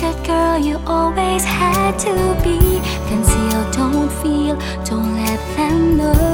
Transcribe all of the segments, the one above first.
Good girl you always had to be. Conceal, don't feel, don't let them know.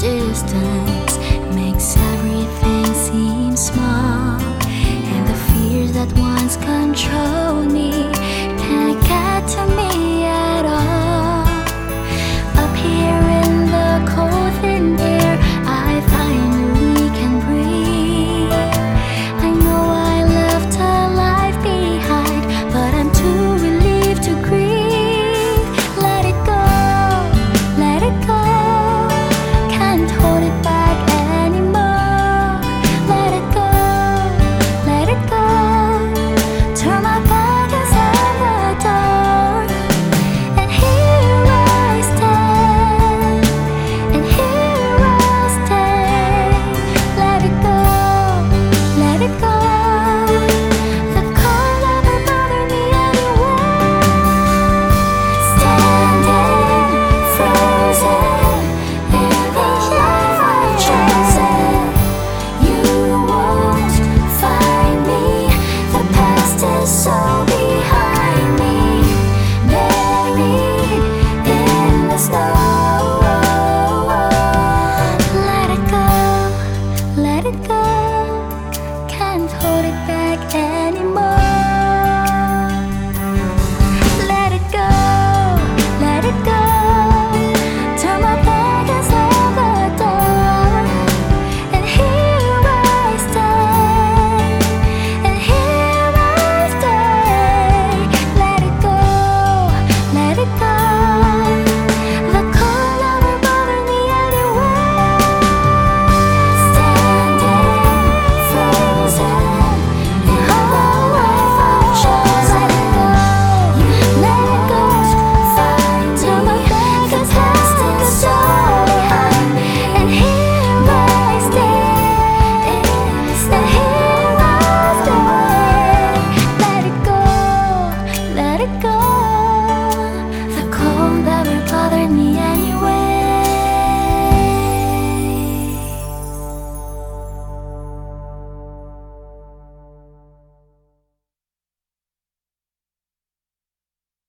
Distance makes everything seem small, and the fears that once controlled